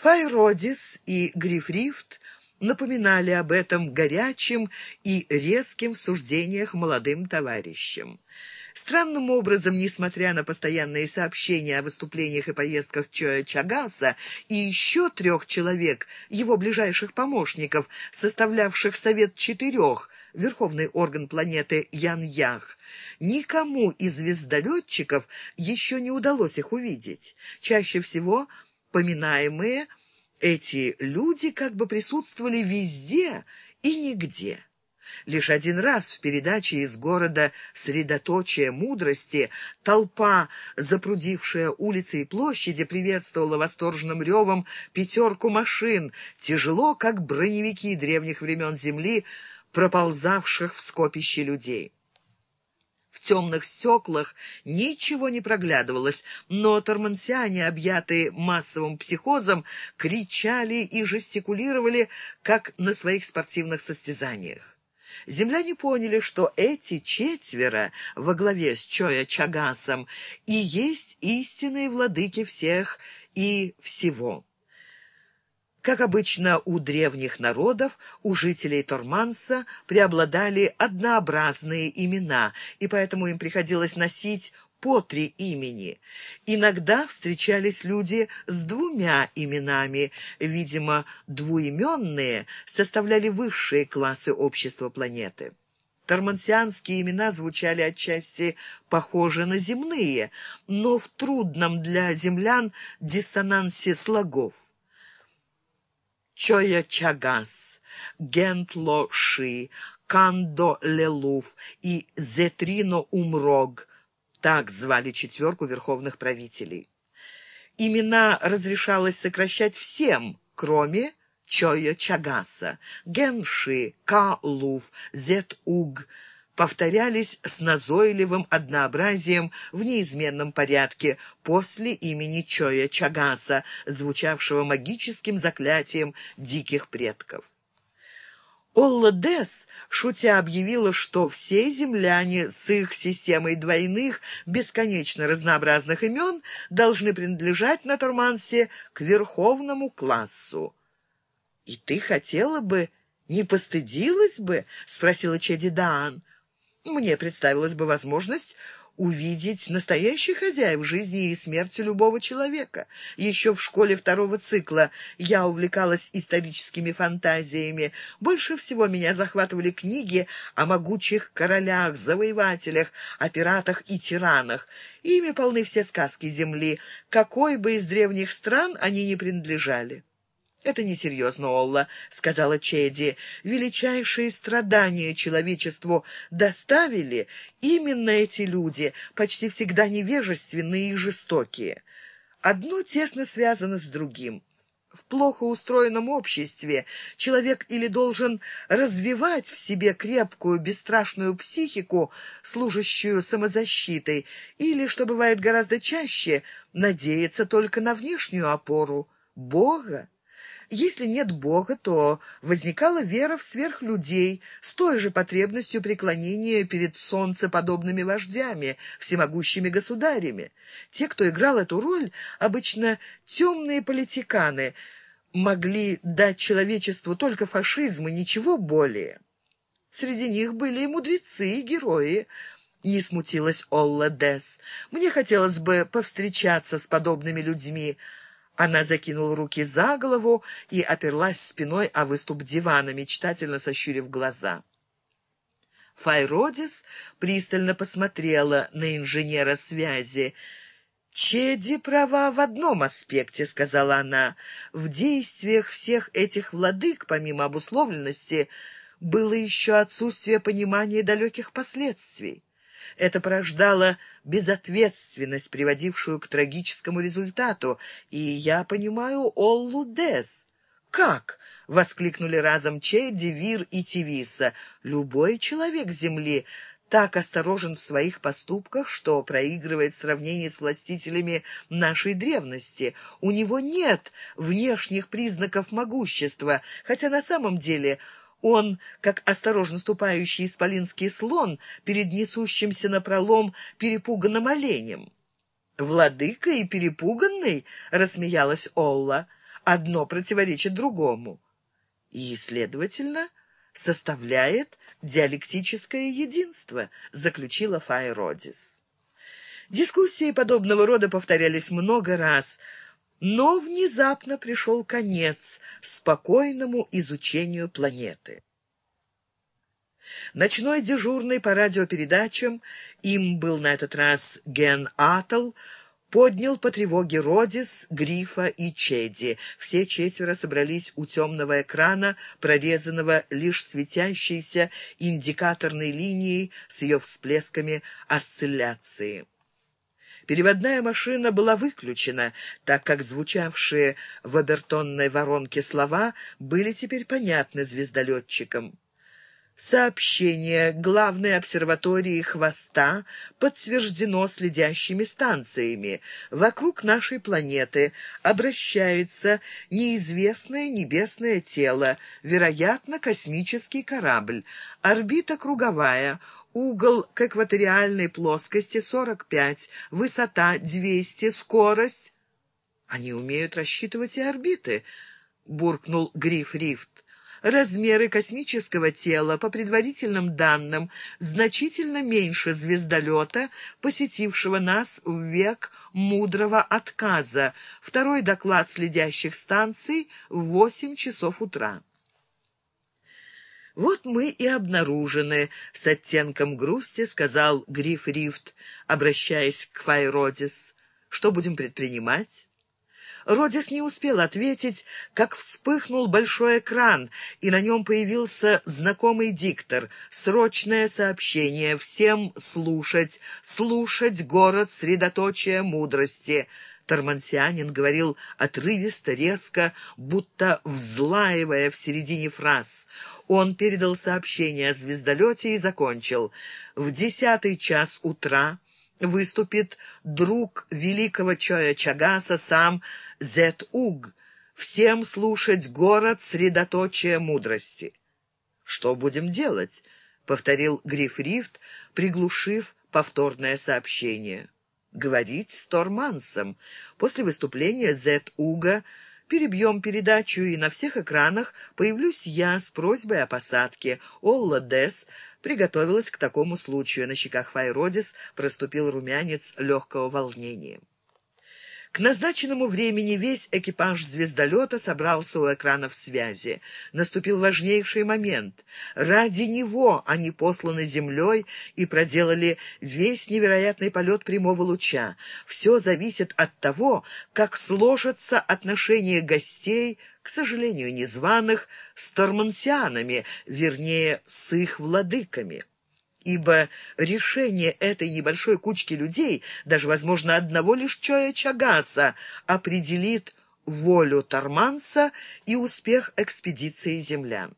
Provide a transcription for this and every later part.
Файродис и Грифрифт напоминали об этом горячим и резким в суждениях молодым товарищам. Странным образом, несмотря на постоянные сообщения о выступлениях и поездках Чоя Чагаса и еще трех человек, его ближайших помощников, составлявших Совет Четырех, верховный орган планеты Ян-Ях, никому из звездолетчиков еще не удалось их увидеть. Чаще всего поминаемые эти люди как бы присутствовали везде и нигде. Лишь один раз в передаче из города «Средоточие мудрости» толпа, запрудившая улицы и площади, приветствовала восторженным ревом пятерку машин, тяжело, как броневики древних времен Земли, проползавших в скопище людей. В темных стеклах ничего не проглядывалось, но тормансиане, объятые массовым психозом, кричали и жестикулировали, как на своих спортивных состязаниях. Земляне поняли, что эти четверо во главе с Чоя Чагасом и есть истинные владыки всех и всего. Как обычно у древних народов, у жителей Торманса преобладали однообразные имена, и поэтому им приходилось носить по три имени. Иногда встречались люди с двумя именами. Видимо, двуименные составляли высшие классы общества планеты. Тормансианские имена звучали отчасти похоже на земные, но в трудном для землян диссонансе слогов. Чоя Чагас, Гентло Ши, Кандо Лелуф и Зетрино Умрог – так звали четверку верховных правителей. Имена разрешалось сокращать всем, кроме Чоя Чагаса, Генши, Калуф, Зет-Уг – повторялись с назойливым однообразием в неизменном порядке после имени Чоя Чагаса, звучавшего магическим заклятием диких предков. Олла Дес, шутя, объявила, что все земляне с их системой двойных, бесконечно разнообразных имен должны принадлежать на Тормансе к верховному классу. «И ты хотела бы, не постыдилась бы?» — спросила Чеди Даан. Мне представилась бы возможность увидеть настоящих хозяев жизни и смерти любого человека. Еще в школе второго цикла я увлекалась историческими фантазиями. Больше всего меня захватывали книги о могучих королях, завоевателях, о пиратах и тиранах. Ими полны все сказки Земли, какой бы из древних стран они ни принадлежали. «Это несерьезно, Олла», — сказала Чеди. «Величайшие страдания человечеству доставили именно эти люди, почти всегда невежественные и жестокие. Одно тесно связано с другим». В плохо устроенном обществе человек или должен развивать в себе крепкую, бесстрашную психику, служащую самозащитой, или, что бывает гораздо чаще, надеяться только на внешнюю опору — Бога. Если нет Бога, то возникала вера в сверхлюдей с той же потребностью преклонения перед солнцеподобными вождями, всемогущими государями. Те, кто играл эту роль, обычно темные политиканы, могли дать человечеству только фашизм и ничего более. Среди них были и мудрецы, и герои, не смутилась Олла Дес. Мне хотелось бы повстречаться с подобными людьми, она закинула руки за голову и оперлась спиной о выступ дивана, мечтательно сощурив глаза. Файродис пристально посмотрела на инженера связи. «Чеди права в одном аспекте», — сказала она. «В действиях всех этих владык, помимо обусловленности, было еще отсутствие понимания далеких последствий». Это порождало безответственность, приводившую к трагическому результату, и я понимаю Оллу Дес. «Как?» — воскликнули разом Чеди, Вир и Тивиса. «Любой человек Земли...» так осторожен в своих поступках, что проигрывает в сравнении с властителями нашей древности. У него нет внешних признаков могущества, хотя на самом деле он, как осторожно ступающий исполинский слон, перед несущимся напролом перепуганным оленем. «Владыка и перепуганный?» — рассмеялась Олла. одно противоречит другому и, следовательно, составляет диалектическое единство, заключила Файродис. Дискуссии подобного рода повторялись много раз, но внезапно пришел конец спокойному изучению планеты. Ночной дежурный по радиопередачам, им был на этот раз Ген Атл, поднял по тревоге Родис, Грифа и Чеди. Все четверо собрались у темного экрана, прорезанного лишь светящейся индикаторной линией с ее всплесками осцилляции. Переводная машина была выключена, так как звучавшие в обертонной воронке слова были теперь понятны звездолетчикам. Сообщение главной обсерватории «Хвоста» подтверждено следящими станциями. Вокруг нашей планеты обращается неизвестное небесное тело, вероятно, космический корабль. Орбита круговая, угол к экваториальной плоскости 45, высота 200, скорость... «Они умеют рассчитывать и орбиты», — буркнул Гриф Рифт. Размеры космического тела, по предварительным данным, значительно меньше звездолета, посетившего нас в век мудрого отказа. Второй доклад следящих станций в 8 часов утра. «Вот мы и обнаружены», — с оттенком грусти сказал Гриф Рифт, обращаясь к Файродис. «Что будем предпринимать?» Родис не успел ответить, как вспыхнул большой экран, и на нем появился знакомый диктор. Срочное сообщение. Всем слушать. Слушать город средоточия мудрости. Тормансианин говорил отрывисто, резко, будто взлаивая в середине фраз. Он передал сообщение о звездолете и закончил. В десятый час утра выступит друг великого Чоя Чагаса, сам Зет-Уг, всем слушать город средоточия мудрости. «Что будем делать?» — повторил Гриф Рифт, приглушив повторное сообщение. «Говорить с Тормансом. После выступления Зет-Уга перебьем передачу, и на всех экранах появлюсь я с просьбой о посадке. Олла Дес приготовилась к такому случаю. На щеках Файродис проступил румянец легкого волнения. К назначенному времени весь экипаж звездолета собрался у экранов связи. Наступил важнейший момент. Ради него они посланы землей и проделали весь невероятный полет прямого луча. Все зависит от того, как сложатся отношения гостей, к сожалению, незваных, с тормансианами, вернее, с их владыками ибо решение этой небольшой кучки людей, даже, возможно, одного лишь Чоя Чагаса, определит волю Тарманса и успех экспедиции землян.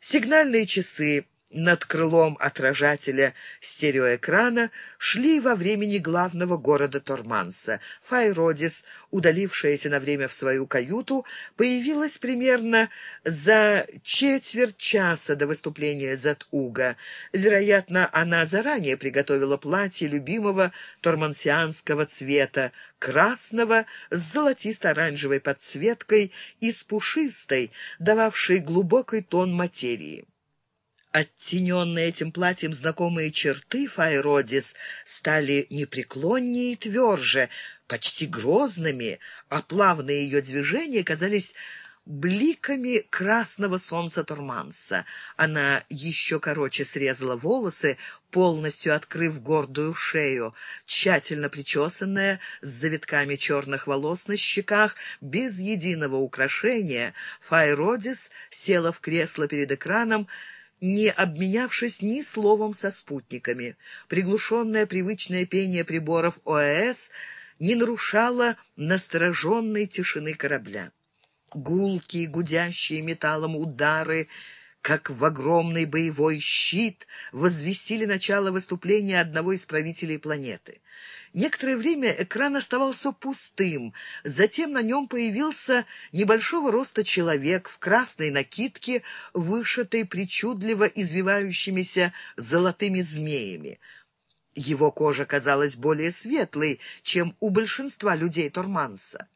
Сигнальные часы над крылом отражателя стереоэкрана шли во времени главного города Торманса. Файродис, удалившаяся на время в свою каюту, появилась примерно за четверть часа до выступления Затуга. Вероятно, она заранее приготовила платье любимого тормансианского цвета, красного с золотисто-оранжевой подсветкой и с пушистой, дававшей глубокий тон материи. Оттененные этим платьем знакомые черты Файродис стали непреклоннее и тверже, почти грозными, а плавные ее движения казались бликами красного солнца Турманса. Она еще короче срезала волосы, полностью открыв гордую шею, тщательно причесанная, с завитками черных волос на щеках, без единого украшения. Файродис села в кресло перед экраном, не обменявшись ни словом со спутниками. Приглушенное привычное пение приборов ОАС не нарушало настороженной тишины корабля. Гулкие, гудящие металлом удары, как в огромный боевой щит, возвестили начало выступления одного из правителей планеты. Некоторое время экран оставался пустым, затем на нем появился небольшого роста человек в красной накидке, вышитой причудливо извивающимися золотыми змеями. Его кожа казалась более светлой, чем у большинства людей Торманса.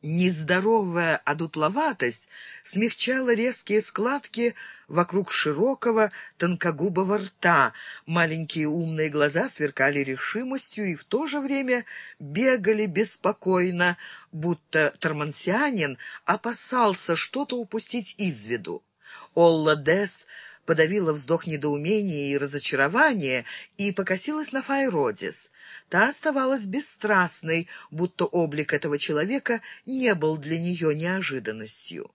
Нездоровая одутловатость смягчала резкие складки вокруг широкого тонкогубого рта. Маленькие умные глаза сверкали решимостью и в то же время бегали беспокойно, будто тормансианин опасался что-то упустить из виду. Олла Дес подавила вздох недоумения и разочарования и покосилась на Файродис. Та оставалась бесстрастной, будто облик этого человека не был для нее неожиданностью.